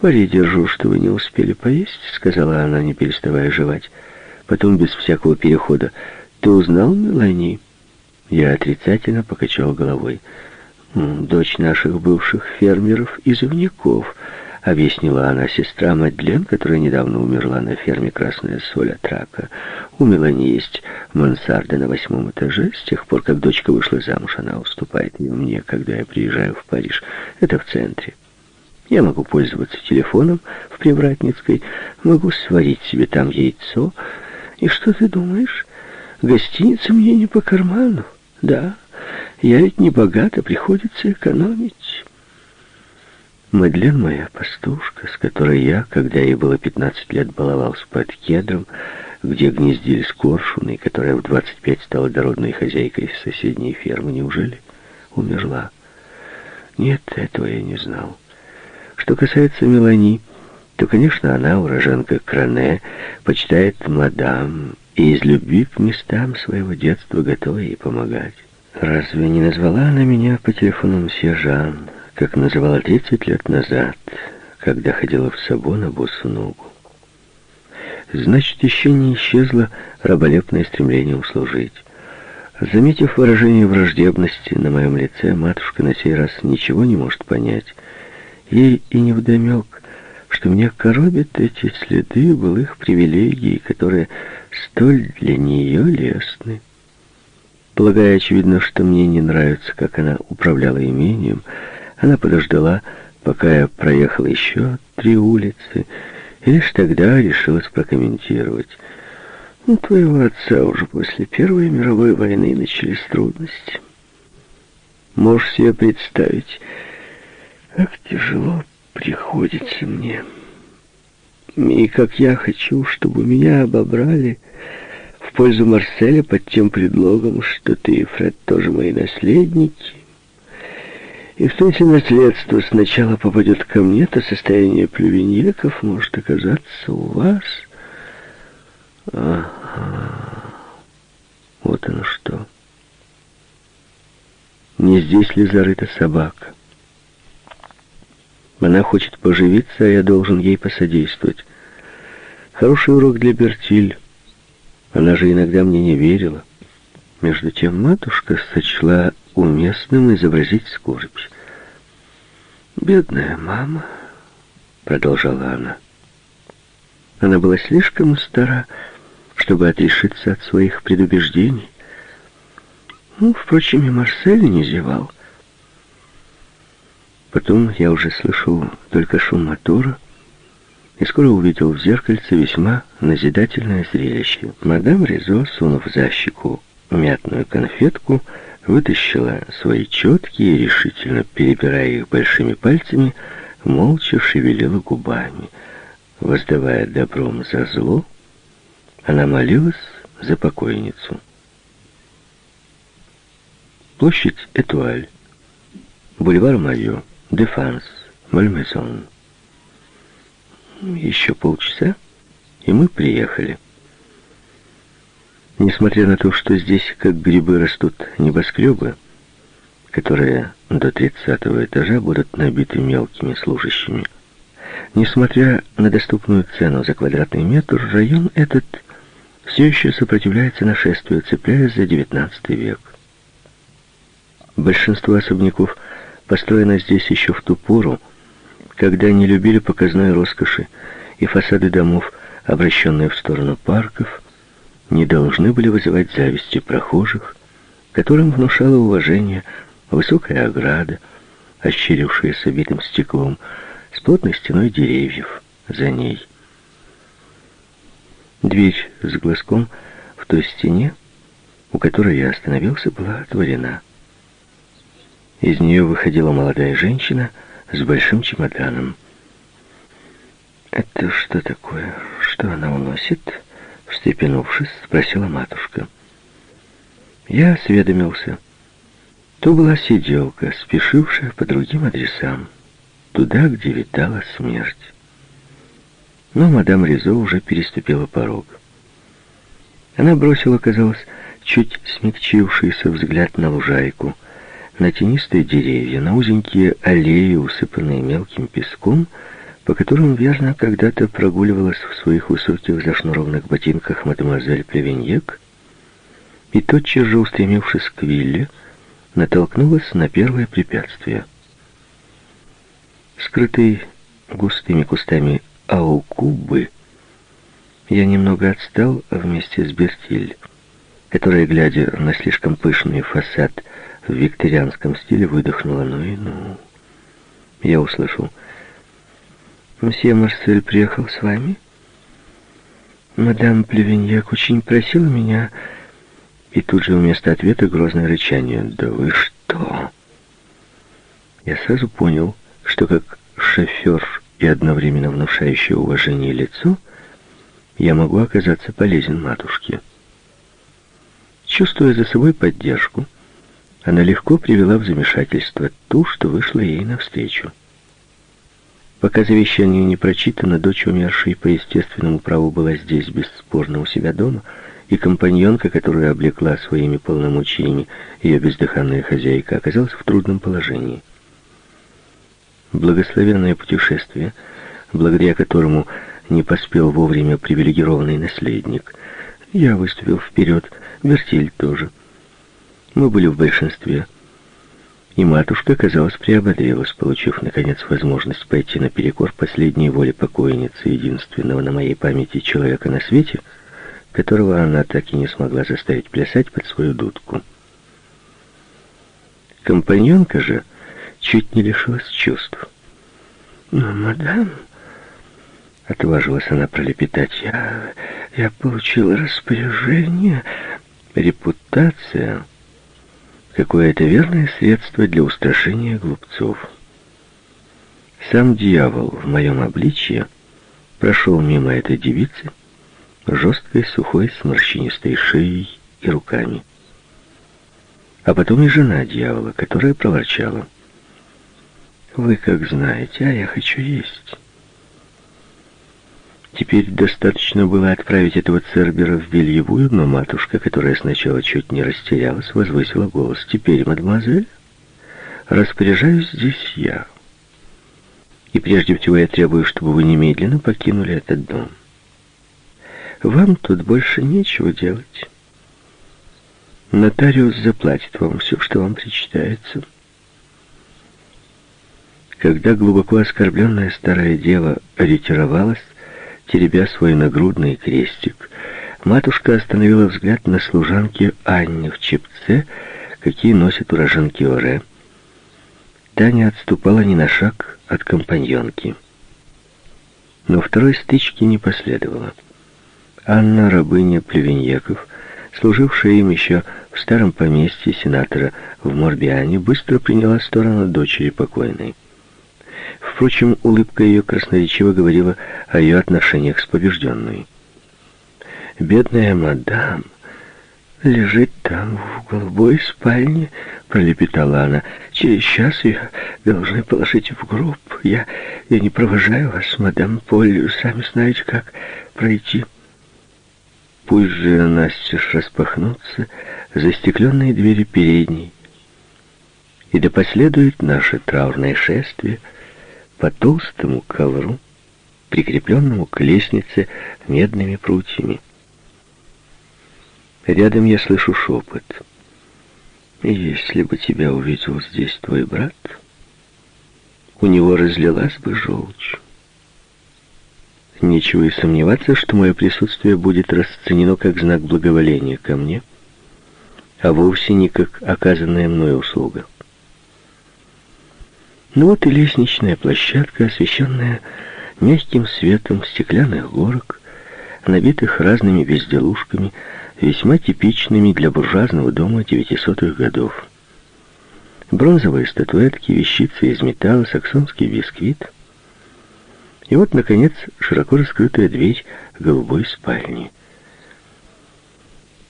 «Пари держу, что вы не успели поесть», — сказала она, не переставая жевать. Потом, без всякого перехода, «Ты узнал Мелани?» Я отрицательно покачал головой. «Дочь наших бывших фермеров из Ивняков», — объяснила она, сестра Мадлен, которая недавно умерла на ферме «Красная соль» от рака. У Мелани есть мансарда на восьмом этаже. С тех пор, как дочка вышла замуж, она уступает ее мне, когда я приезжаю в Париж. Это в центре. Я могу пользоваться телефоном в Привратницкой, могу сварить себе там яйцо. И что ты думаешь? Гостиница мне не по карману. Да, я ведь не богата, приходится экономить. Мадлен моя пастушка, с которой я, когда ей было 15 лет, баловался под кедром, где гнездились коршуны, и которая в 25 стала дородной хозяйкой соседней фермы, неужели умерла? Нет, этого я не знал. Что касается Мелани, то, конечно, она, уроженка Кране, почитает мадам и из любви к местам своего детства готова ей помогать. Разве не назвала она меня по телефону мсье Жан, как называла 30 лет назад, когда ходила в Сабо на босу ногу? Значит, еще не исчезло раболепное стремление услужить. Заметив выражение враждебности на моем лице, матушка на сей раз ничего не может понять. Ей и не вдомек, что меня коробят эти следы былых привилегий, которые столь для нее лестны. Полагая, очевидно, что мне не нравится, как она управляла имением, она подождала, пока я проехал еще три улицы, и лишь тогда решилась прокомментировать. У твоего отца уже после Первой мировой войны начались трудности. Можешь себе представить, как тяжело приходится мне. И как я хочу, чтобы меня обобрали в пользу Марселя под тем предлогом, что ты и Фред тоже мои наследники. И что если наследство сначала попадет ко мне, то состояние плювеньеков может оказаться у вас. Ага. Вот оно что. Не здесь ли зарыта собака? Она хочет поживиться, а я должен ей посодействовать. Хороший урок для Бертиль. Она же иногда мне не верила. Между тем матушка сочла уместным изобразить скорбь. «Бедная мама», — продолжала она. Она была слишком стара, чтобы отрешиться от своих предубеждений. Ну, впрочем, и Марсель не зевал. Потом я уже слышал только шум мотора и скоро увидел в зеркальце весьма назидательное зрелище. Мадам Резо, сунув за щеку мятную конфетку, вытащила свои четки и, решительно перебирая их большими пальцами, молча шевелила губами. Воздавая добром за зло, она молилась за покойницу. Площадь Этуаль, бульвар Майо. Дефанс, Мальмезон. Еще полчаса, и мы приехали. Несмотря на то, что здесь, как грибы, растут небоскребы, которые до тридцатого этажа будут набиты мелкими служащими, несмотря на доступную цену за квадратный метр, район этот все еще сопротивляется нашествию, цепляясь за девятнадцатый век. Большинство особняков – построена здесь еще в ту пору, когда не любили показной роскоши, и фасады домов, обращенные в сторону парков, не должны были вызывать зависти прохожих, которым внушало уважение высокая ограда, ощерившаяся битым стеклом, с плотной стеной деревьев за ней. Дверь с глазком в той стене, у которой я остановился, была отворена. Из нее выходила молодая женщина с большим чемоданом. «Это что такое? Что она уносит?» Встрепенувшись, спросила матушка. Я осведомился. То была сиделка, спешившая по другим адресам, туда, где витала смерть. Но мадам Ризо уже переступила порог. Она бросила, казалось, чуть смягчившийся взгляд на лужайку — на тенистые деревья, на узенькие аллеи, усыпанные мелким песком, по которым верно когда-то прогуливалась в своих высоких зашнурованных ботинках мадемуазель Плевеньек, и тотчас же, устремившись к вилле, натолкнулась на первое препятствие. Скрытый густыми кустами аукубы, я немного отстал вместе с Бертиль, которая, глядя на слишком пышный фасад в викторианском стиле, выдохнула «ну и ну». Я услышал «Мсье Марсель приехал с вами?» «Мадам Плевеньяк очень просила меня...» И тут же вместо ответа грозное рычание «Да вы что?» Я сразу понял, что как шофер и одновременно внушающее уважение лицо, я могу оказаться полезен матушке. Чувствуя за собой поддержку, она легко привела в замешательство ту, что вышла ей навстречу. Пока завещание не прочитано, дочь умершей по естественному праву была здесь бесспорно у себя дома, и компаньонка, которую облекла своими полномочиями ее бездыханная хозяйка, оказалась в трудном положении. Благословенное путешествие, благодаря которому не поспел вовремя привилегированный наследник. Я выступил вперед, Вертиль тоже. Мы были в большинстве. И матушка, казалось, приободрилась, получив, наконец, возможность пойти наперекор последней воле покойницы, единственного на моей памяти человека на свете, которого она так и не смогла заставить плясать под свою дудку. Компаньонка же чуть не лишилась чувств. «Но, мадам...» — отважилась она пролепетать. «Я... я получила распоряжение, репутация...» Какое-то верное средство для устрашения глупцов. Сам дьявол в моем обличье прошел мимо этой девицы, жесткой, сухой, с морщинистой шеей и руками. А потом и жена дьявола, которая проворчала. «Вы как знаете, а я хочу есть». Теперь достаточно было отправить этого Цербера в бельевую, но матушка, которая сначала чуть не растерялась, возвысила голос. «Теперь, мадемуазель, распоряжаюсь здесь я. И прежде всего я требую, чтобы вы немедленно покинули этот дом. Вам тут больше нечего делать. Нотариус заплатит вам все, что вам причитается». Когда глубоко оскорбленная старая дева ретировалась, теребя свой нагрудный крестик, матушка остановила взгляд на служанке Анне в чепце, какие носят уроженки Оре. Таня отступала ни на шаг от компаньонки. Но второй стычки не последовало. Анна, рабыня Плевеньяков, служившая им еще в старом поместье сенатора в Морбиане, быстро приняла сторону дочери покойной. Впрочем, улыбка ее красноречиво говорила о ее отношениях с побежденной. «Бедная мадам лежит там, в голубой спальне», — пролепетала она. «Через час ее должны положить в гроб. Я, я не провожаю вас, мадам Поль, сами знаете, как пройти». Пусть же настежь распахнутся застекленные двери передней, и да последует наше траурное шествие — по толстому ковру, прикрепленному к лестнице медными прутьями. Рядом я слышу шепот. «Если бы тебя увидел здесь твой брат, у него разлилась бы желчь». Нечего и сомневаться, что мое присутствие будет расценено как знак благоволения ко мне, а вовсе не как оказанная мной услуга. Ну вот и лестничная площадка, освещенная мягким светом стеклянных горок, набитых разными безделушками, весьма типичными для буржуазного дома девятисотых годов. Бронзовые статуэтки, вещицы из металла, саксонский бисквит. И вот, наконец, широко раскрытая дверь голубой спальни.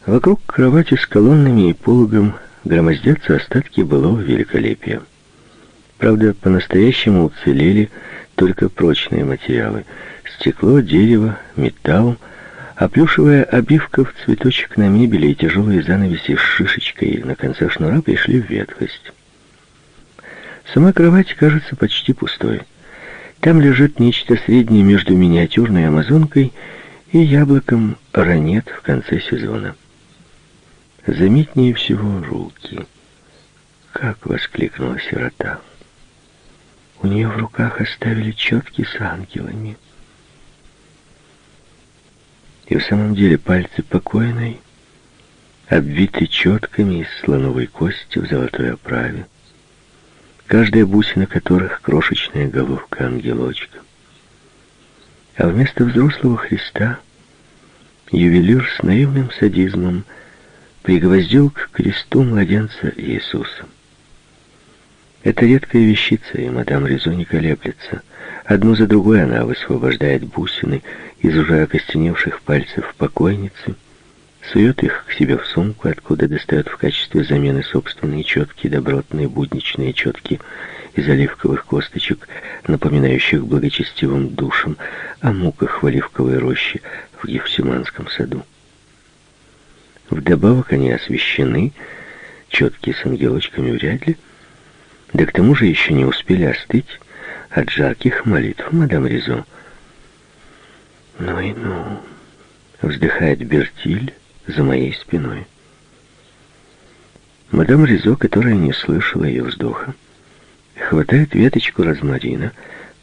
Вокруг кровати с колоннами и пологом громоздятся остатки былого великолепия. Правда, по-настоящему уцелели только прочные материалы. Стекло, дерево, металл, а плюшевая обивка в цветочек на мебели и тяжелые занавеси с шишечкой на конце шнура пришли в ветхость. Сама кровать кажется почти пустой. Там лежит нечто среднее между миниатюрной амазонкой и яблоком ранет в конце сезона. Заметнее всего руки. «Как!» — воскликнула сирота. У нее в руках оставили четки с ангелами. И в самом деле пальцы покойной обвиты четками из слоновой кости в золотой оправе, каждая бусина которых крошечная головка ангелочка. А вместо взрослого Христа ювелир с наивным садизмом пригвоздил к кресту младенца Иисуса. Это редкая вещица, и мадам Ризо не колеблется. Одну за другой она высвобождает бусины из уже окостеневших пальцев покойницы, сует их к себе в сумку, откуда достает в качестве замены собственные четкие, добротные, будничные четки из оливковых косточек, напоминающих благочестивым душам о муках в оливковой роще в Евсиманском саду. Вдобавок они освещены, четкие с ангелочками вряд ли, да к тому же еще не успели остыть от жарких молитв мадам Ризо. «Ну и ну!» — вздыхает Бертиль за моей спиной. Мадам Ризо, которая не слышала ее вздоха, хватает веточку розмарина,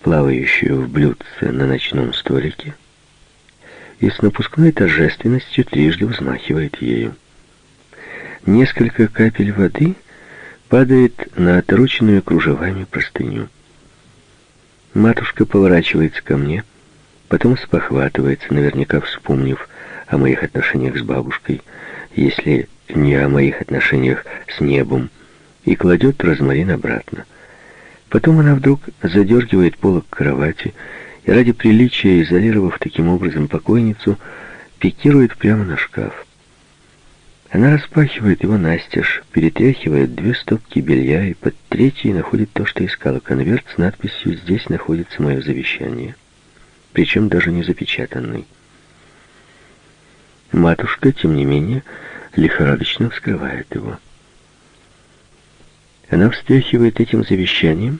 плавающую в блюдце на ночном столике, и с напускной торжественностью трижды взмахивает ею. Несколько капель воды падает на отороченную кружевами простыню. Матушка поворачивается ко мне, потом спохватывается, наверняка вспомнив о моих отношениях с бабушкой, если не о моих отношениях с небом, и кладет розмарин обратно. Потом она вдруг задергивает полок кровати и ради приличия, изолировав таким образом покойницу, пикирует прямо на шкаф. Она распахивает его настежь, перетряхивает две стопки белья и под третьей находит то, что искала. Конверт с надписью «Здесь находится мое завещание». Причем даже не запечатанный. Матушка, тем не менее, лихорадочно вскрывает его. Она встряхивает этим завещанием,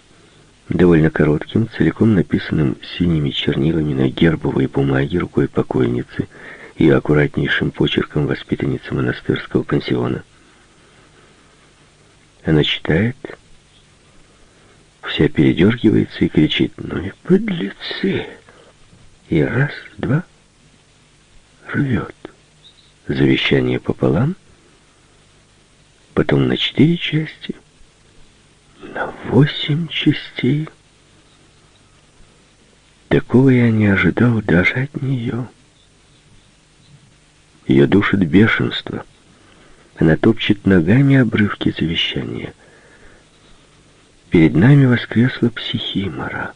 довольно коротким, целиком написанным синими чернилами на гербовой бумаге рукой покойницы, и аккуратнейшим почерком воспитанницы монастырского пансиона. Она читает, вся передергивается и кричит «Ну и подлецы!» И раз, два, рвет. Завещание пополам, потом на четыре части, на восемь частей. Такого я не ожидал даже от нее. Ее душит бешенство. Она топчет ногами обрывки завещания. Перед нами воскресла психимора.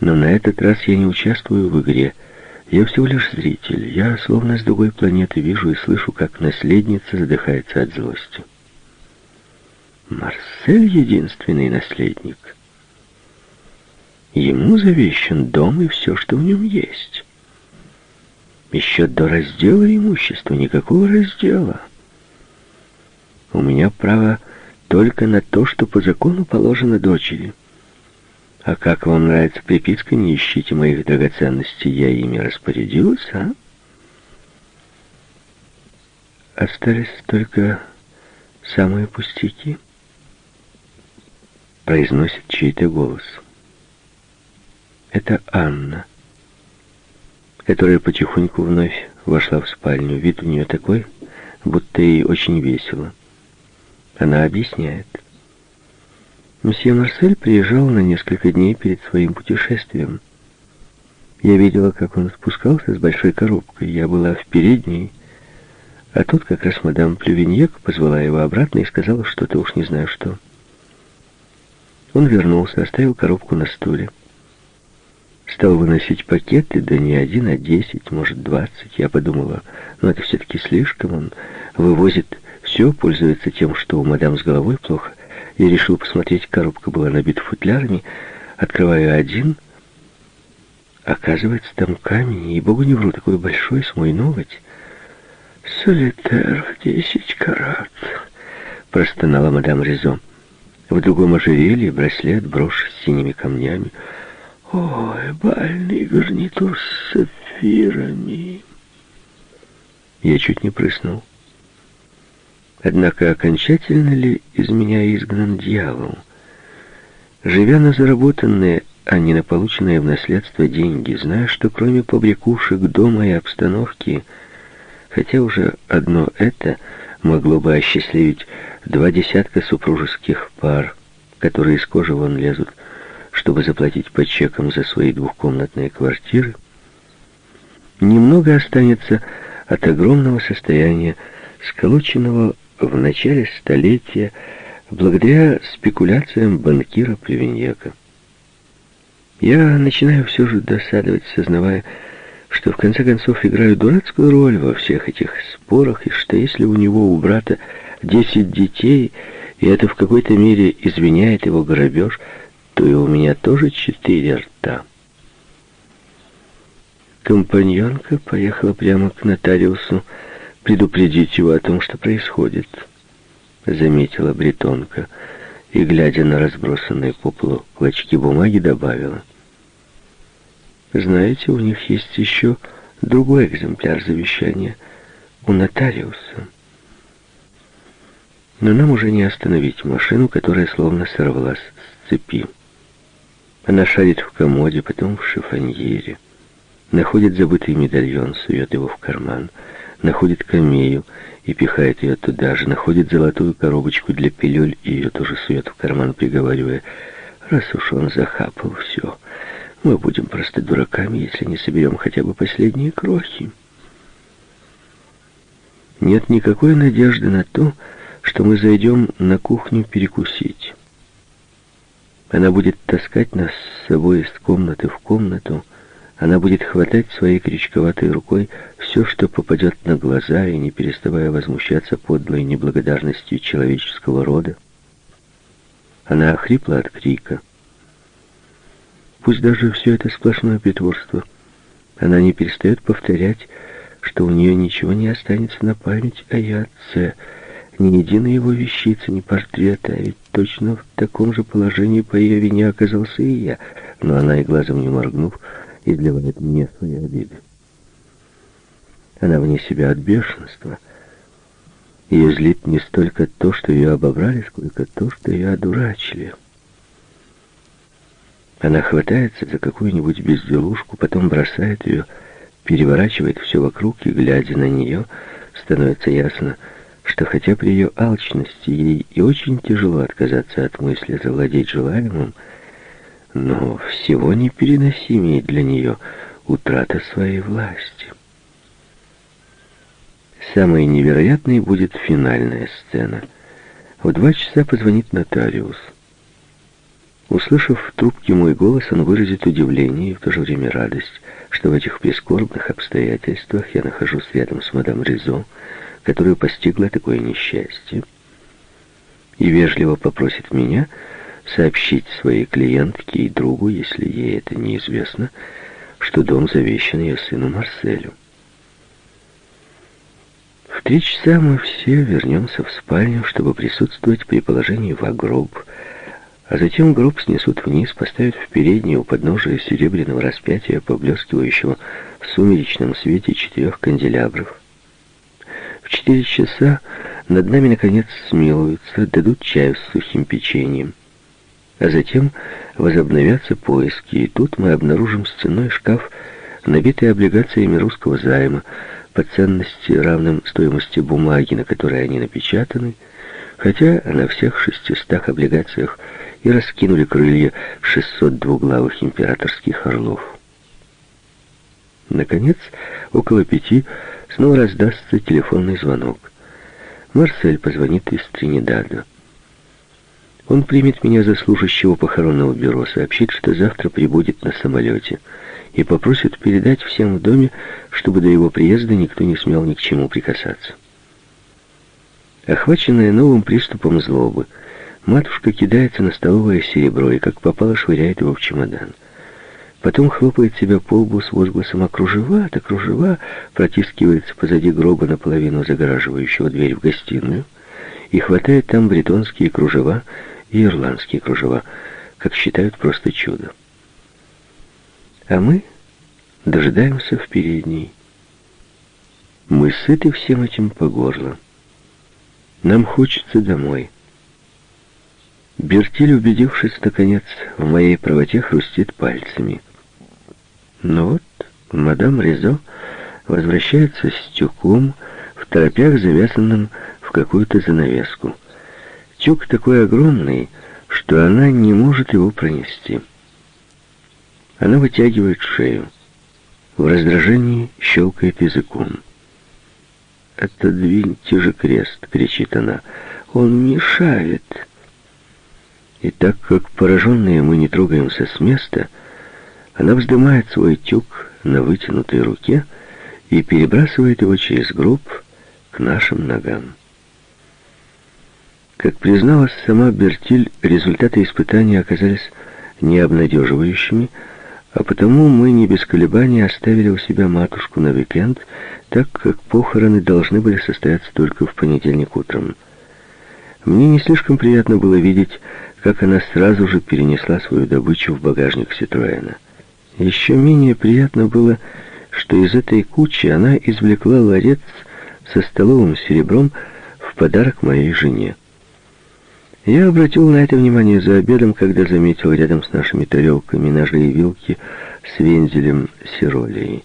Но на этот раз я не участвую в игре. Я всего лишь зритель. Я, словно с другой планеты, вижу и слышу, как наследница задыхается от злости. Марсель — единственный наследник. Ему завещан дом и все, что в нем есть. Еще до раздела имущества никакого раздела. У меня право только на то, что по закону положено дочери. А как вам нравится приписка, не ищите моих драгоценностей, я ими распорядилась, а? Остались только самые пустяки. Произносит чей-то голос. Это Анна которая потихоньку вновь вошла в спальню. Вид у нее такой, будто ей очень весело. Она объясняет. Месье Марсель приезжал на несколько дней перед своим путешествием. Я видела, как он спускался с большой коробкой. Я была в передней, а тут как раз мадам Плювиньек позвала его обратно и сказала что-то, уж не знаю что. Он вернулся, оставил коробку на стуле. Стал выносить пакеты, да не один, а десять, может, двадцать. Я подумала, ну это все-таки слишком. Он вывозит все, пользуется тем, что у мадам с головой плохо. Я решил посмотреть, коробка была набита футлярами. Открываю один. Оказывается, там камень, и богу не вру, такой большой, с мой ноготь. «Солитер в десять карат», — простонала мадам Резо. В другом ожерелье браслет, брошь с синими камнями. Ой, бальный гарнитур с сапфирами. Я чуть не прыснул. Однако окончательно ли из меня изгнан дьявол? Живя на заработанные, а не на полученные в наследство деньги, зная, что кроме побрякушек дома и обстановки, хотя уже одно это могло бы осчастливить два десятка супружеских пар, которые из кожи вон лезут, чтобы заплатить по чекам за свои двухкомнатные квартиры, немного останется от огромного состояния, сколоченного в начале столетия благодаря спекуляциям банкира Плевеньяка. Я начинаю все же досадовать, сознавая, что в конце концов играю дурацкую роль во всех этих спорах, и что если у него, у брата, десять детей, и это в какой-то мере извиняет его грабеж, то и у меня тоже четыре рта. Компаньонка поехала прямо к нотариусу предупредить его о том, что происходит, заметила бретонка и, глядя на разбросанные по полу клочки бумаги, добавила. Знаете, у них есть еще другой экземпляр завещания у нотариуса. Но нам уже не остановить машину, которая словно сорвалась с цепи. Она шарит в комоде, потом в шифоньере. Находит забытый медальон, сует его в карман. Находит камею и пихает ее туда же. Находит золотую коробочку для пилюль и ее тоже сует в карман, приговаривая, раз уж он захапал все, мы будем просто дураками, если не соберем хотя бы последние крохи. Нет никакой надежды на то, что мы зайдем на кухню перекусить. Она будет таскать нас с собой из комнаты в комнату, она будет хватать своей крючковатой рукой все, что попадет на глаза, и не переставая возмущаться подлой неблагодарностью человеческого рода. Она охрипла от крика. Пусть даже все это сплошное притворство. Она не перестает повторять, что у нее ничего не останется на память о ее отце, ни единой его вещицы, ни портрета, а ведь точно в таком же положении по ее вине оказался и я, но она и глазом не моргнув, изливает мне свои обиды. Она вне себя от бешенства. Ее злит не столько то, что ее обобрали, сколько то, что ее одурачили. Она хватается за какую-нибудь безделушку, потом бросает ее, переворачивает все вокруг, и, глядя на нее, становится ясно, что хотя при ее алчности ей и очень тяжело отказаться от мысли завладеть желаемым, но всего непереносимее для нее утрата своей власти. Самой невероятной будет финальная сцена. В два часа позвонит нотариус. Услышав в трубке мой голос, он выразит удивление и в то же время радость, что в этих прискорбных обстоятельствах я нахожусь рядом с мадам Ризо, которую постигло такое несчастье, и вежливо попросит меня сообщить своей клиентке и другу, если ей это неизвестно, что дом завещан ее сыну Марселю. В три часа мы все вернемся в спальню, чтобы присутствовать при положении в гроб, а затем гроб снесут вниз, поставят в переднюю у подножия серебряного распятия, поблескивающего в сумеречном свете четырех канделябров. Четыре часа над нами, наконец, смилуются, дадут чаю с сухим печеньем. А затем возобновятся поиски, и тут мы обнаружим стенной шкаф, набитый облигациями русского займа, по ценности равным стоимости бумаги, на которой они напечатаны, хотя на всех шестистах облигациях и раскинули крылья 600 двуглавых императорских орлов. Наконец, около пяти снова раздастся телефонный звонок. Марсель позвонит из Тринидада. Он примет меня за служащего похоронного бюро, сообщит, что завтра прибудет на самолете, и попросит передать всем в доме, чтобы до его приезда никто не смел ни к чему прикасаться. Охваченная новым приступом злобы, Матушка кидается на столовое серебро и как попало швыряет его в чемодан. Потом хлопает себя по лбу с возгласом «А кружева-то, кружева!» протискивается позади гроба наполовину загораживающего дверь в гостиную и хватает там бретонские кружева и ирландские кружева, как считают просто чудо. А мы дожидаемся в передней. Мы сыты всем этим по горло. Нам хочется домой. Бертиль, убедившись, наконец, в моей правоте, хрустит пальцами. Но вот мадам Резо возвращается с тюком в торопях, завязанным в какую-то занавеску. Тюк такой огромный, что она не может его пронести. Она вытягивает шею. В раздражении щелкает языком. «Отодвиньте же крест!» — кричит она. «Он мешает!» И так как пораженные мы не трогаемся с места, она вздымает свой тюк на вытянутой руке и перебрасывает его через гроб к нашим ногам. Как призналась сама Бертиль, результаты испытания оказались необнадеживающими, а потому мы не без колебаний оставили у себя матушку на уикенд, так как похороны должны были состояться только в понедельник утром. Мне не слишком приятно было видеть, как она сразу же перенесла свою добычу в багажник Ситроэна. Еще менее приятно было, что из этой кучи она извлекла ларец со столовым серебром в подарок моей жене. Я обратил на это внимание за обедом, когда заметил рядом с нашими тарелками ножи и вилки с вензелем сиролей.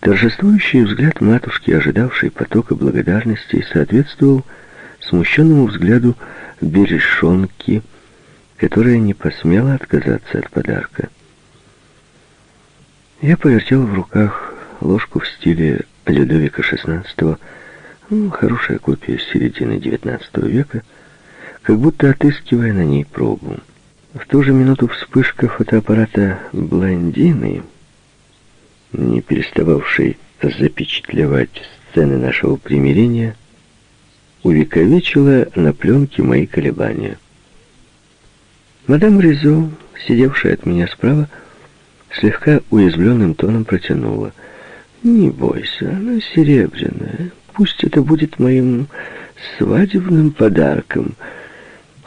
Торжествующий взгляд матушки, ожидавшей потока благодарностей, соответствовал смущенному взгляду берешонки, которая не посмела отказаться от подарка. Я повертел в руках ложку в стиле Людовика XVI, ну, хорошая копия середины XIX века, как будто отыскивая на ней пробу. В ту же минуту вспышка фотоаппарата блондины, не перестававшей запечатлевать сцены нашего примирения, увековечила на пленке мои колебания. Мадам Ризо, сидевшая от меня справа, слегка уязвленным тоном протянула. «Не бойся, она серебряная. Пусть это будет моим свадебным подарком»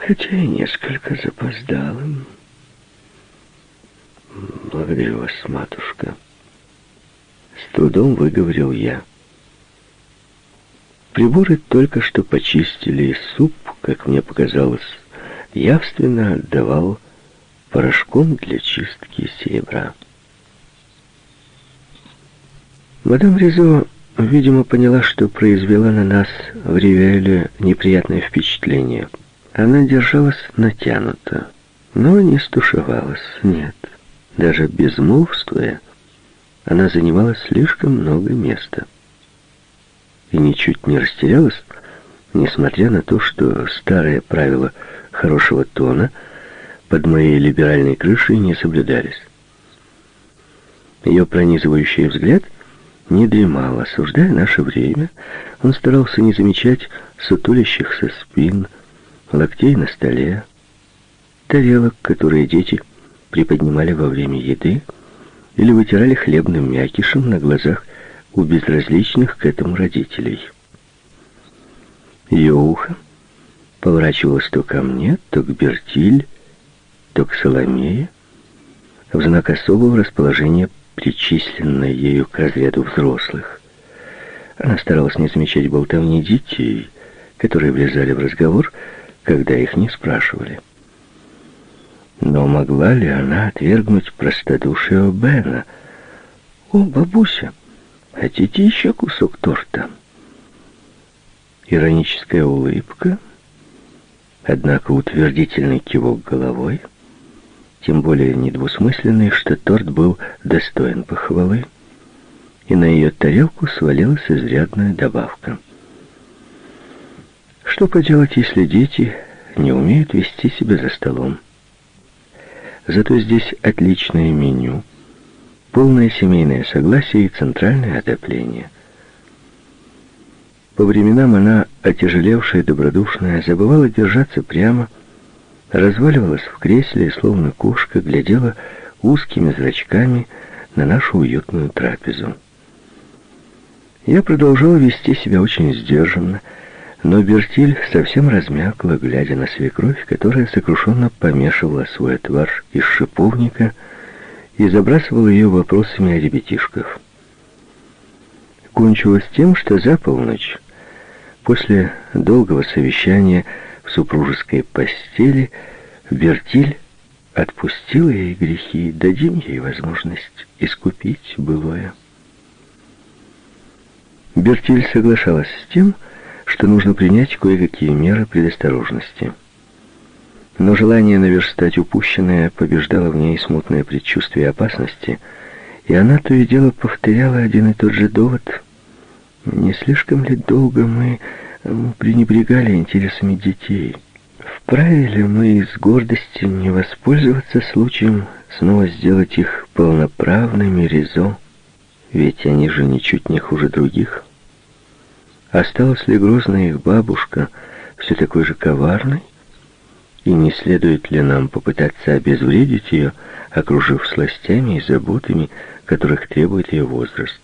хотя и несколько запоздалым. Благодарю вас, матушка. С трудом выговорил я. Приборы только что почистили, и суп, как мне показалось, явственно отдавал порошком для чистки серебра. Мадам Ризо, видимо, поняла, что произвела на нас в Ривеле неприятное впечатление — она держалась натянуто, но не стушевалась, нет. Даже безмолвствуя, она занимала слишком много места. И ничуть не растерялась, несмотря на то, что старые правила хорошего тона под моей либеральной крышей не соблюдались. Ее пронизывающий взгляд не дремал, осуждая наше время. Он старался не замечать сутулящихся спин, локтей на столе, тарелок, которые дети приподнимали во время еды или вытирали хлебным мякишем на глазах у безразличных к этому родителей. Ее ухо поворачивалось то ко мне, то к Бертиль, то к в знак особого расположения, причисленной ею к разряду взрослых. Она старалась не замечать болтовни детей, которые влезали в разговор, когда их не спрашивали. Но могла ли она отвергнуть простодушие Бена? «О, бабуся, хотите еще кусок торта?» Ироническая улыбка, однако утвердительный кивок головой, тем более недвусмысленный, что торт был достоин похвалы, и на ее тарелку свалилась изрядная добавка — что поделать, если дети не умеют вести себя за столом? Зато здесь отличное меню, полное семейное согласие и центральное отопление. По временам она, отяжелевшая, добродушная, забывала держаться прямо, разваливалась в кресле и, словно кошка, глядела узкими зрачками на нашу уютную трапезу. Я продолжал вести себя очень сдержанно, Но Бертиль совсем размякла, глядя на свекровь, которая сокрушенно помешивала свой отвар из шиповника и забрасывала ее вопросами о ребятишках. Кончилось тем, что за полночь, после долгого совещания супружеской постели, Бертиль отпустила ей грехи, дадим ей возможность искупить былое. Бертиль соглашалась с тем, что нужно принять кое-какие меры предосторожности. Но желание наверстать упущенное побеждало в ней смутное предчувствие опасности, и она то и дело повторяла один и тот же довод. Не слишком ли долго мы пренебрегали интересами детей? Вправе ли мы из гордости не воспользоваться случаем снова сделать их полноправными резо? Ведь они же ничуть не хуже других. Осталась ли грозная их бабушка все такой же коварной? И не следует ли нам попытаться обезвредить ее, окружив сластями и заботами, которых требует ее возраст?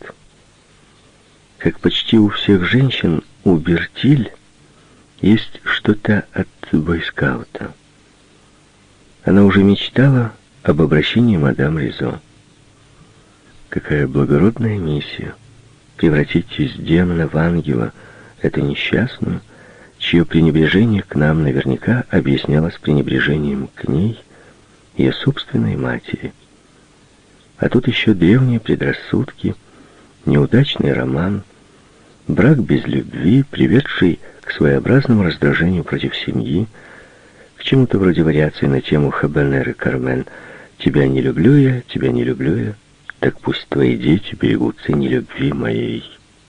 Как почти у всех женщин, у Бертиль есть что-то от бойскаута. Она уже мечтала об обращении мадам Ризо. Какая благородная миссия — превратить из демона в ангела эту несчастную, чье пренебрежение к нам наверняка объяснялось пренебрежением к ней, ее собственной матери. А тут еще древние предрассудки, неудачный роман, брак без любви, приведший к своеобразному раздражению против семьи, к чему-то вроде вариации на тему Хабенер и Кармен «Тебя не люблю я, тебя не люблю я». Так пусть твои дети берегутся нелюбви моей.